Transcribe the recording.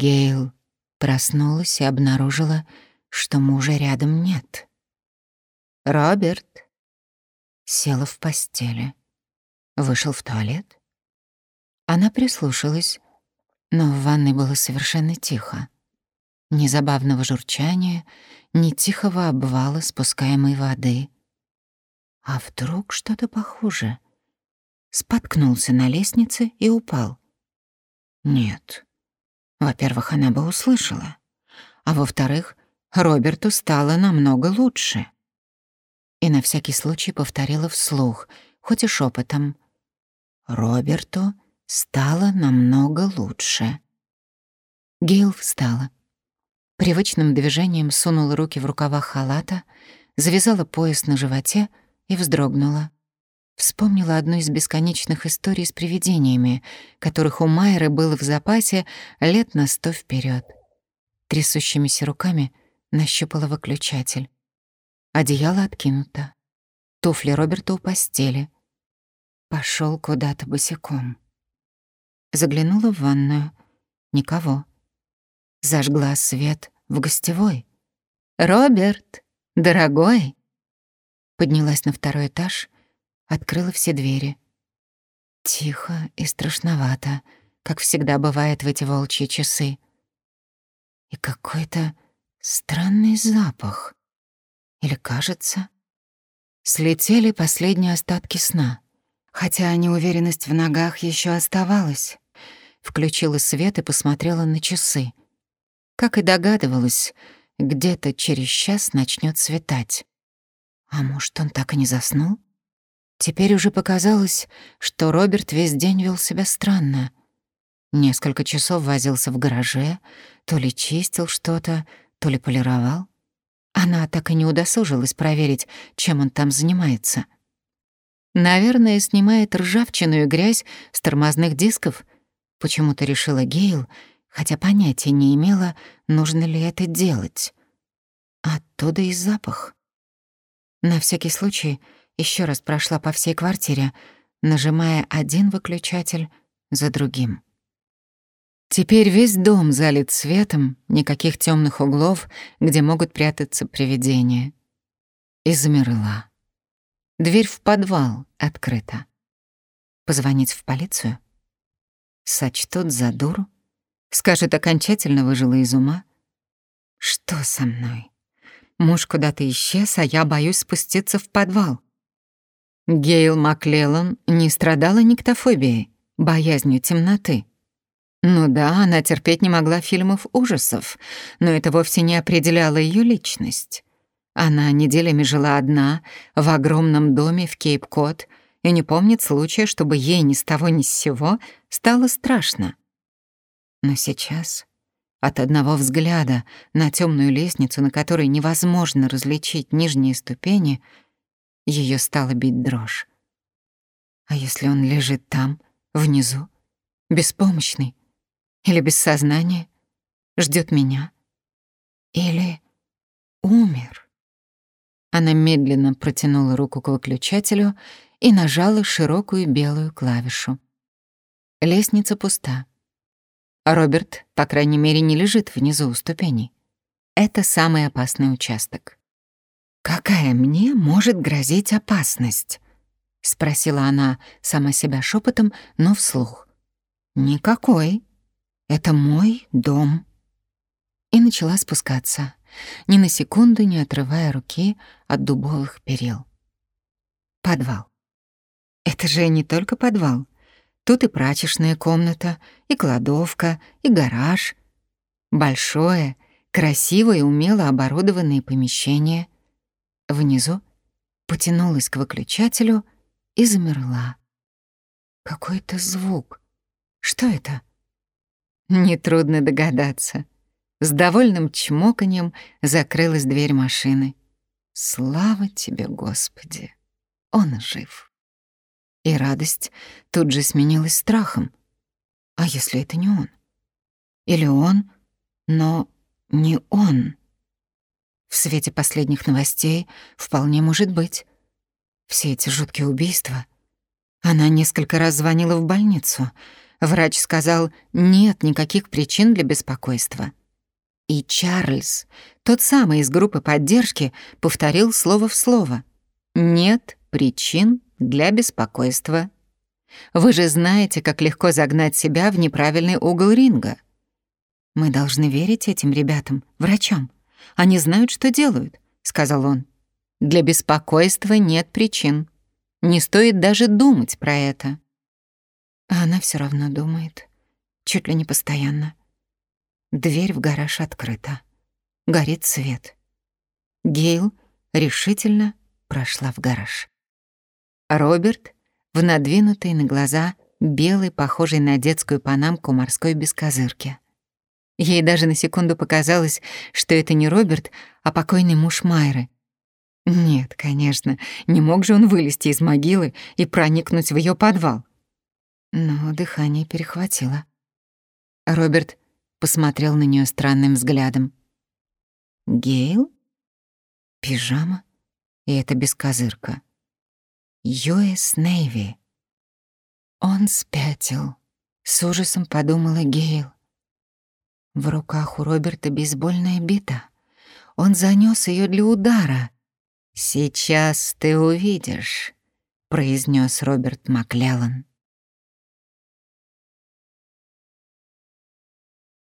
Гейл проснулась и обнаружила, что мужа рядом нет. «Роберт!» Села в постели. Вышел в туалет. Она прислушалась, но в ванной было совершенно тихо. Ни забавного журчания, ни тихого обвала спускаемой воды. А вдруг что-то похуже? Споткнулся на лестнице и упал. Нет. Во-первых, она бы услышала. А во-вторых, Роберту стало намного лучше. И на всякий случай повторила вслух, хоть и шепотом. Роберту стало намного лучше. Гейл встала. Привычным движением сунула руки в рукава халата, завязала пояс на животе и вздрогнула. Вспомнила одну из бесконечных историй с привидениями, которых у Майры было в запасе лет на сто вперед. Трясущимися руками нащупала выключатель. Одеяло откинуто. Туфли Роберта у постели. Пошел куда-то босиком. Заглянула в ванную. Никого. Зажгла свет в гостевой. «Роберт, дорогой!» Поднялась на второй этаж, открыла все двери. Тихо и страшновато, как всегда бывает в эти волчьи часы. И какой-то странный запах. Или кажется? Слетели последние остатки сна, хотя неуверенность в ногах еще оставалась. Включила свет и посмотрела на часы. Как и догадывалась, где-то через час начнет светать. А может, он так и не заснул? Теперь уже показалось, что Роберт весь день вел себя странно. Несколько часов возился в гараже, то ли чистил что-то, то ли полировал. Она так и не удосужилась проверить, чем он там занимается. Наверное, снимает ржавчину и грязь с тормозных дисков. Почему-то решила Гейл, хотя понятия не имела, нужно ли это делать. Оттуда и запах. На всякий случай еще раз прошла по всей квартире, нажимая один выключатель за другим. Теперь весь дом залит светом, никаких темных углов, где могут прятаться привидения. И замерла. Дверь в подвал открыта. Позвонить в полицию? Сочтут за дуру? Скажет, окончательно выжила из ума? Что со мной? Муж куда-то исчез, а я боюсь спуститься в подвал. Гейл Маклеллан не страдала никтофобией, боязнью темноты. Ну да, она терпеть не могла фильмов ужасов, но это вовсе не определяло ее личность. Она неделями жила одна, в огромном доме в Кейп-Кот, и не помнит случая, чтобы ей ни с того ни с сего стало страшно. Но сейчас от одного взгляда на темную лестницу, на которой невозможно различить нижние ступени, ее стало бить дрожь. А если он лежит там, внизу, беспомощный, или без сознания, ждет меня. Или умер. Она медленно протянула руку к выключателю и нажала широкую белую клавишу. Лестница пуста. Роберт, по крайней мере, не лежит внизу у ступеней. Это самый опасный участок. «Какая мне может грозить опасность?» — спросила она сама себя шепотом, но вслух. «Никакой», это мой дом. И начала спускаться, ни на секунду не отрывая руки от дубовых перил. Подвал. Это же не только подвал. Тут и прачечная комната, и кладовка, и гараж. Большое, красивое и умело оборудованное помещение. Внизу потянулась к выключателю и замерла. Какой-то звук. Что это? Нетрудно догадаться. С довольным чмоканьем закрылась дверь машины. Слава тебе, Господи! Он жив. И радость тут же сменилась страхом. А если это не он? Или он, но не он? В свете последних новостей вполне может быть. Все эти жуткие убийства. Она несколько раз звонила в больницу — Врач сказал, нет никаких причин для беспокойства. И Чарльз, тот самый из группы поддержки, повторил слово в слово. «Нет причин для беспокойства». Вы же знаете, как легко загнать себя в неправильный угол ринга. Мы должны верить этим ребятам, врачам. Они знают, что делают, сказал он. Для беспокойства нет причин. Не стоит даже думать про это. А она все равно думает, чуть ли не постоянно. Дверь в гараж открыта. Горит свет. Гейл решительно прошла в гараж. Роберт в надвинутой на глаза белой, похожей на детскую панамку морской бескозырки. Ей даже на секунду показалось, что это не Роберт, а покойный муж Майры. Нет, конечно, не мог же он вылезти из могилы и проникнуть в ее подвал. Но дыхание перехватило. Роберт посмотрел на нее странным взглядом. «Гейл? Пижама? И это бескозырка. US Navy. Он спятил. С ужасом подумала Гейл. В руках у Роберта бейсбольная бита. Он занёс её для удара. «Сейчас ты увидишь», — произнёс Роберт Маклеллан.